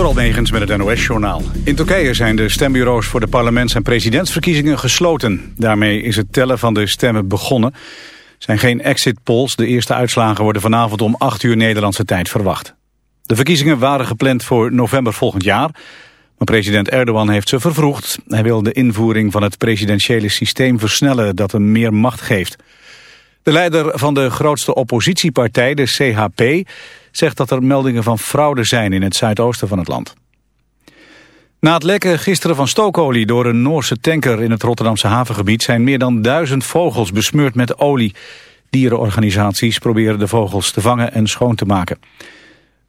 Door Almegens met het NOS-journaal. In Turkije zijn de stembureaus voor de parlements- en presidentsverkiezingen gesloten. Daarmee is het tellen van de stemmen begonnen. Er zijn geen exit polls. De eerste uitslagen worden vanavond om 8 uur Nederlandse tijd verwacht. De verkiezingen waren gepland voor november volgend jaar. Maar president Erdogan heeft ze vervroegd. Hij wil de invoering van het presidentiële systeem versnellen dat hem meer macht geeft. De leider van de grootste oppositiepartij, de CHP, zegt dat er meldingen van fraude zijn in het zuidoosten van het land. Na het lekken gisteren van stookolie door een Noorse tanker in het Rotterdamse havengebied zijn meer dan duizend vogels besmeurd met olie. Dierenorganisaties proberen de vogels te vangen en schoon te maken.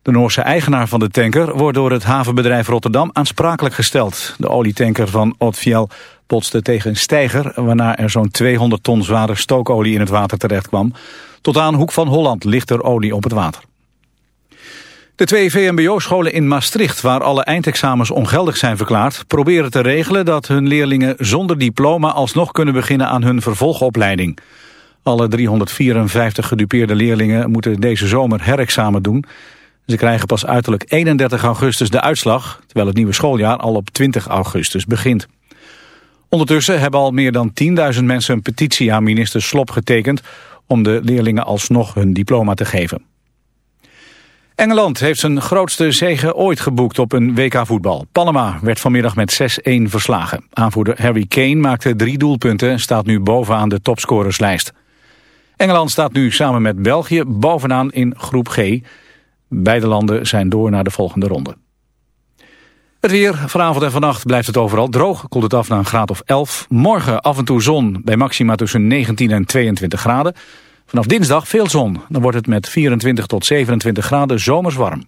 De Noorse eigenaar van de tanker wordt door het havenbedrijf Rotterdam aansprakelijk gesteld. De olietanker van Otfiel botste tegen een steiger... waarna er zo'n 200 ton zware stookolie in het water terecht kwam. Tot aan Hoek van Holland ligt er olie op het water. De twee VMBO-scholen in Maastricht, waar alle eindexamens ongeldig zijn verklaard... proberen te regelen dat hun leerlingen zonder diploma alsnog kunnen beginnen aan hun vervolgopleiding. Alle 354 gedupeerde leerlingen moeten deze zomer herexamen doen... Ze krijgen pas uiterlijk 31 augustus de uitslag, terwijl het nieuwe schooljaar al op 20 augustus begint. Ondertussen hebben al meer dan 10.000 mensen een petitie aan minister Slop getekend om de leerlingen alsnog hun diploma te geven. Engeland heeft zijn grootste zege ooit geboekt op een WK-voetbal. Panama werd vanmiddag met 6-1 verslagen. Aanvoerder Harry Kane maakte drie doelpunten en staat nu bovenaan de topscorerslijst. Engeland staat nu samen met België bovenaan in groep G. Beide landen zijn door naar de volgende ronde. Het weer, vanavond en vannacht blijft het overal droog. Koelt het af naar een graad of 11. Morgen af en toe zon bij maxima tussen 19 en 22 graden. Vanaf dinsdag veel zon. Dan wordt het met 24 tot 27 graden zomers warm.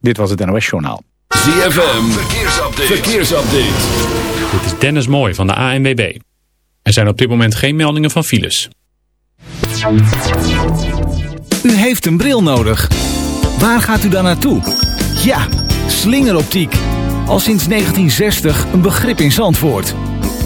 Dit was het NOS Journaal. ZFM, verkeersupdate. verkeersupdate. Dit is Dennis Mooi van de ANWB. Er zijn op dit moment geen meldingen van files. U heeft een bril nodig. Waar gaat u dan naartoe? Ja, slingeroptiek. Al sinds 1960 een begrip in Zandvoort.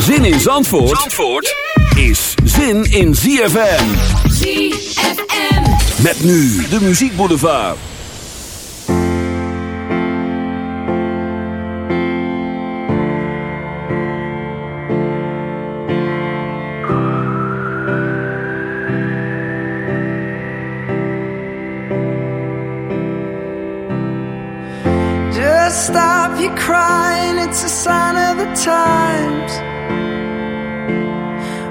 Zin in Zandvoort, Zandvoort is zin in ZFM. ZFM. Met nu de Muziek Boulevard. Just stop your crying, it's a sign of the times.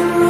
can run.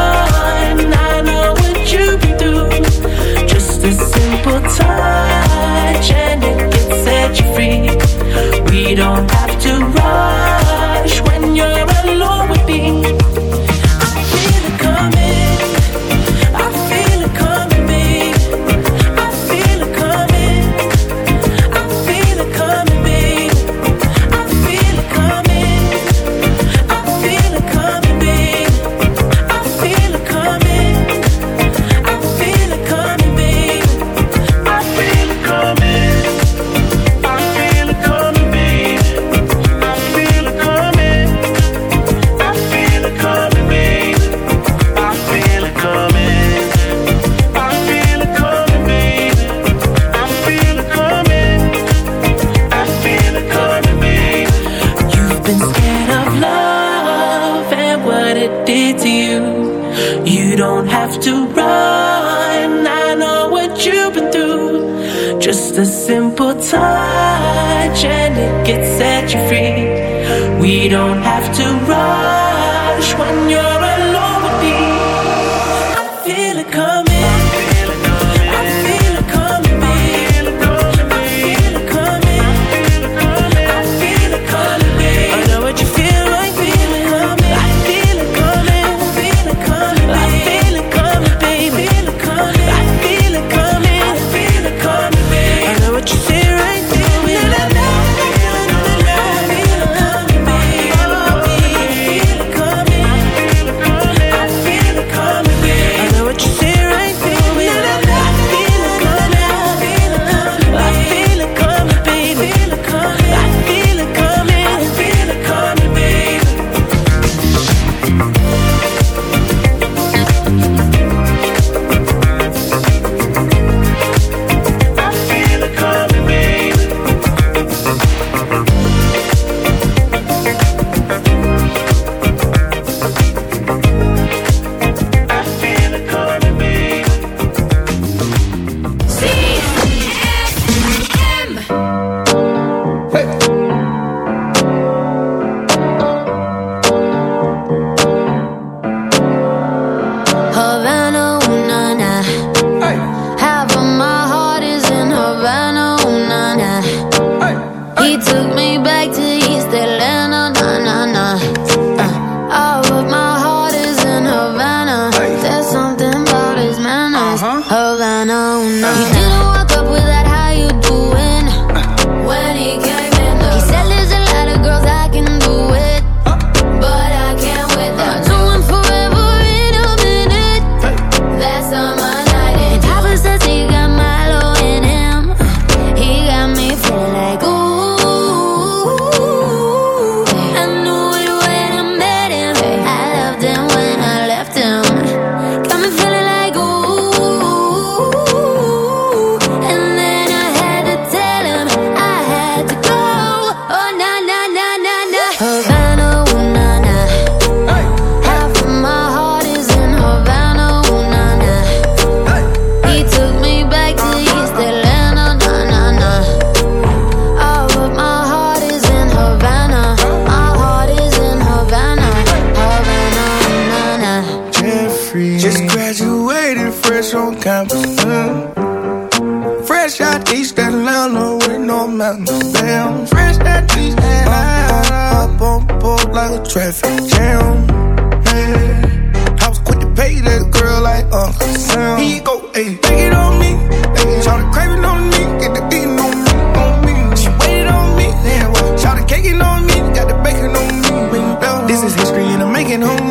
fresh on campus. Mm. Fresh out East Atlanta with no mountains. Damn, fresh out East Atlanta. Up on board like a traffic jam. Yeah. I was quick to pay that girl like Uncle Sam. He go, hey, take it on me. Ayy, shout the craving on me, get the beating on me, on me. She waited on me, damn, shout the caking on me, got the bacon on me. This is history and I'm making on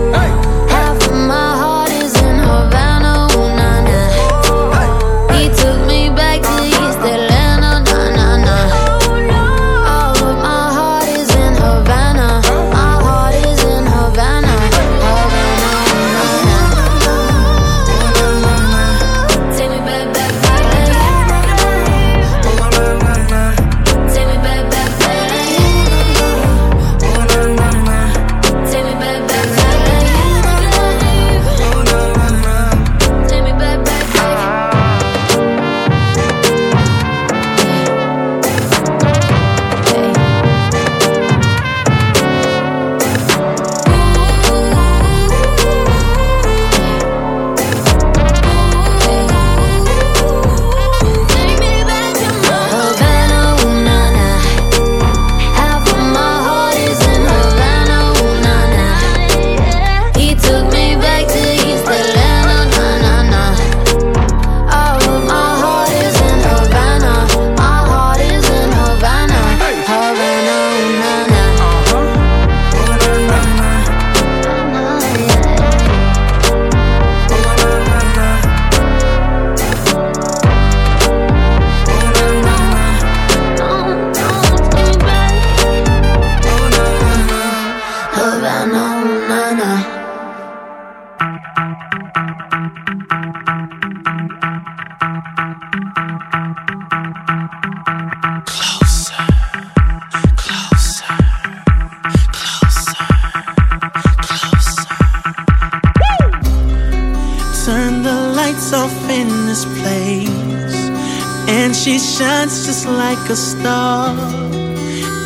A star.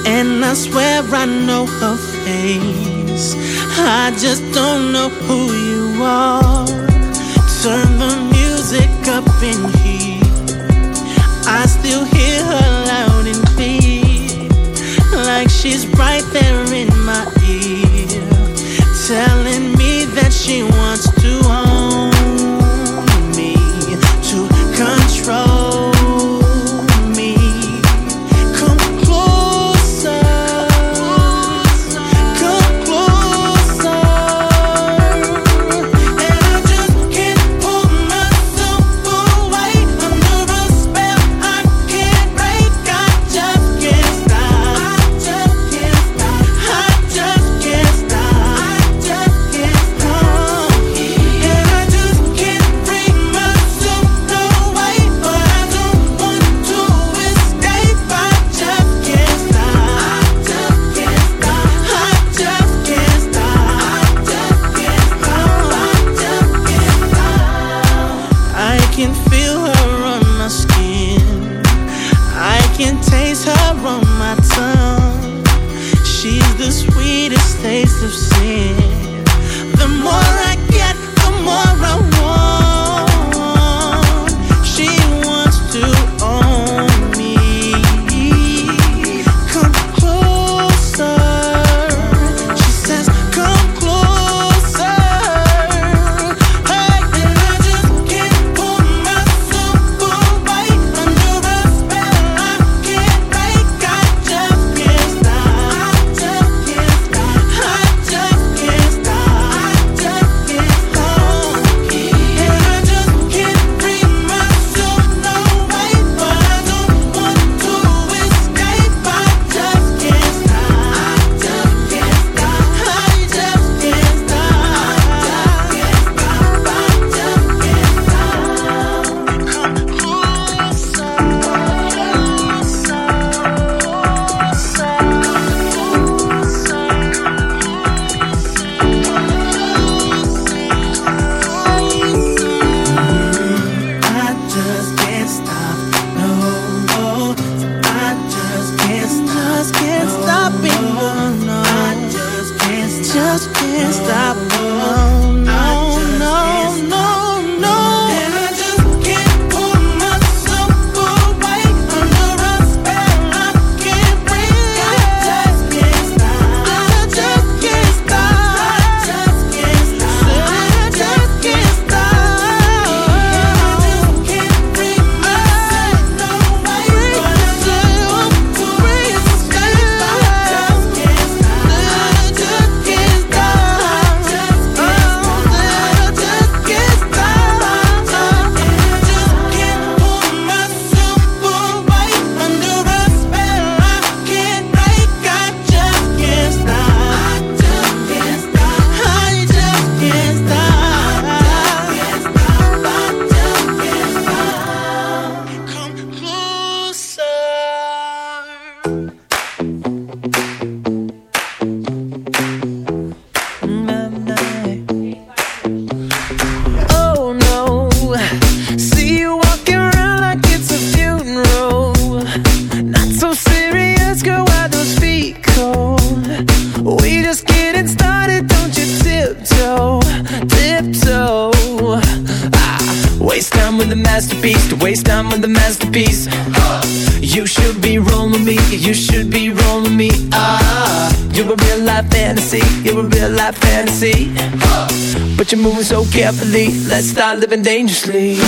And I swear I know her face. I just don't know who the sweetest taste of sin. The more I get, the more I want. living dangerously.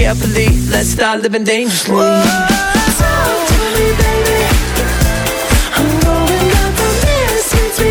carefully. Let's start living dangerously. Whoa, talk to me, baby. I'm going out on this since we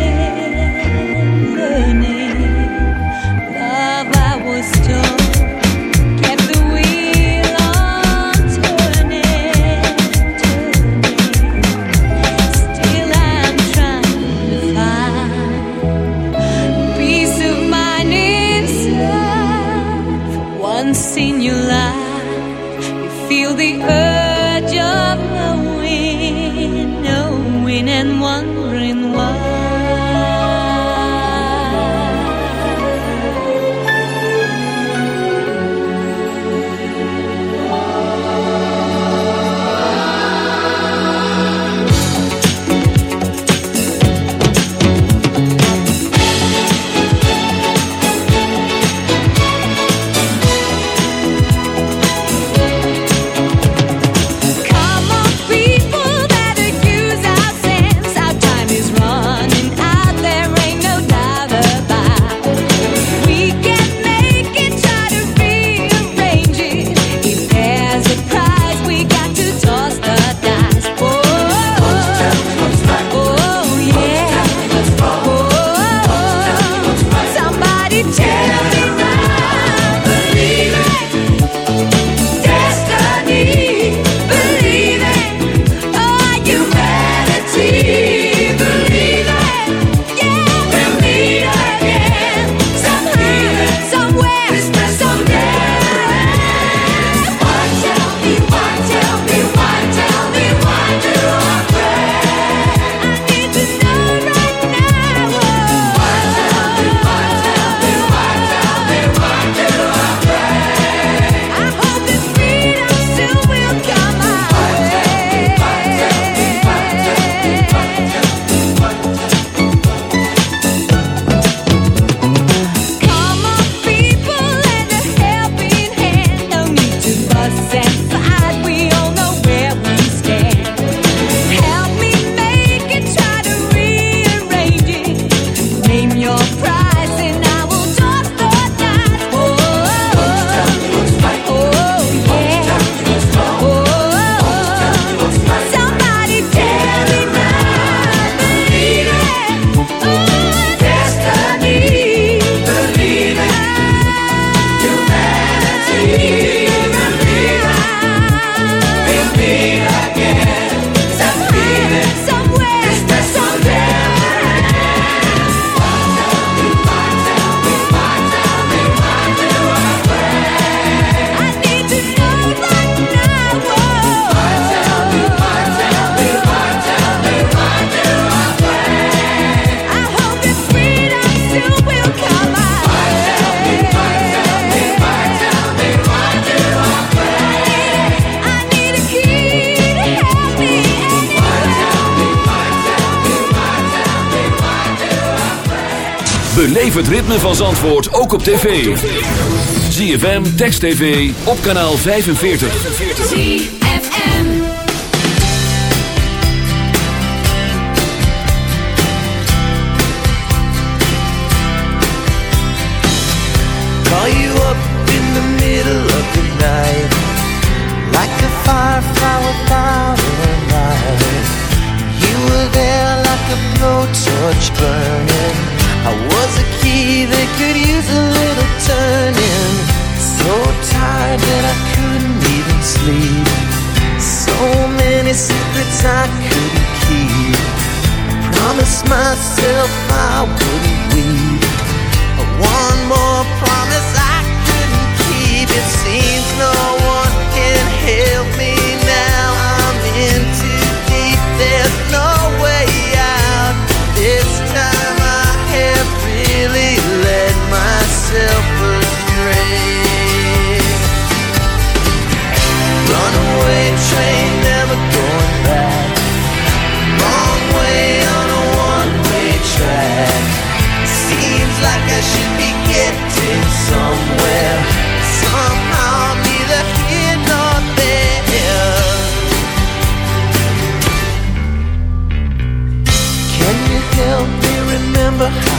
van Zandvoort ook op tv. ZFM, Text TV, op kanaal 45. ZFM Call you up in the middle of the night Like a firefly without a light You were there like a blowtorch burning I couldn't keep. promise myself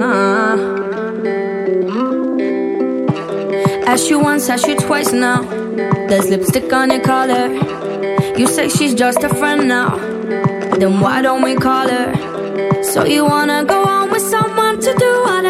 nah. Asked you once, asked you twice now. There's lipstick on your collar. You say she's just a friend now. Then why don't we call her? So you wanna go on with someone to do whatever?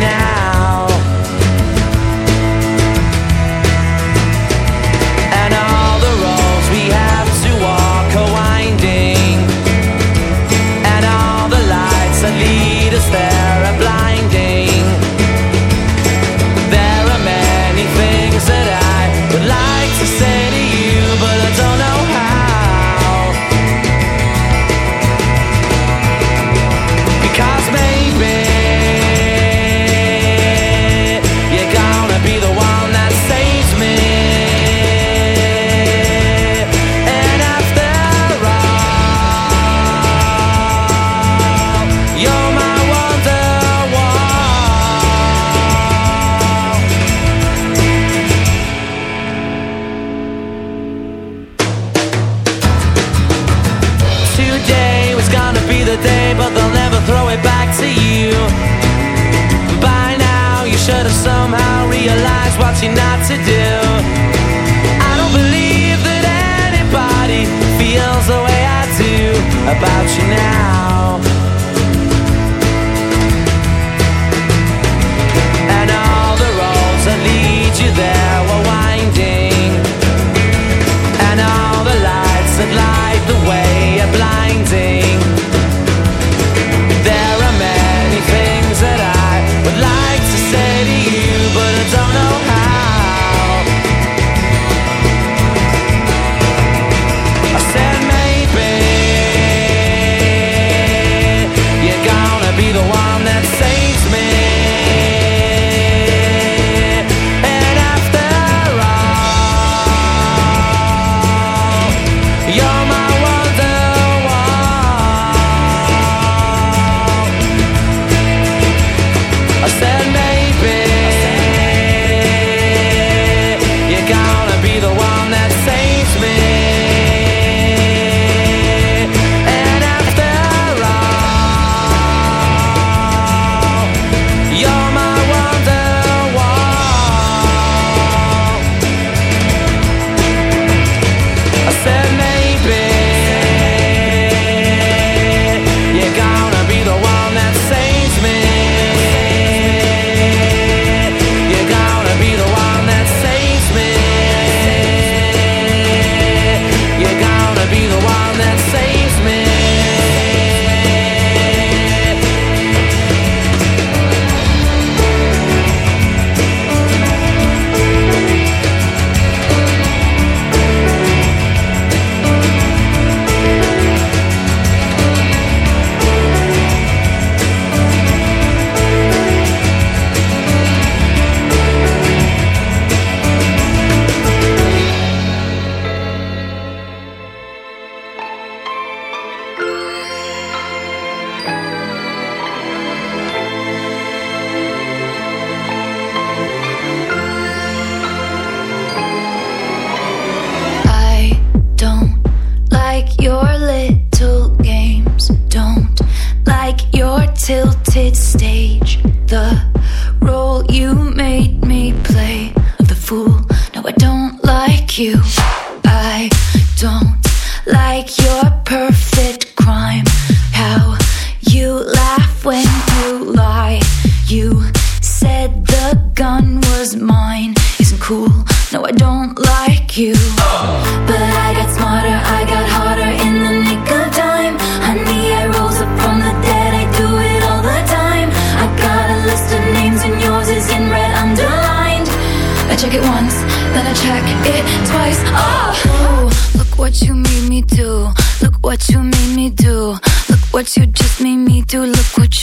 now. about you now. tilted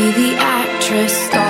be the actress star.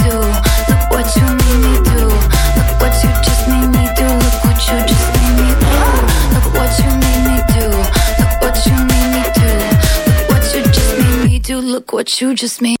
What you just made.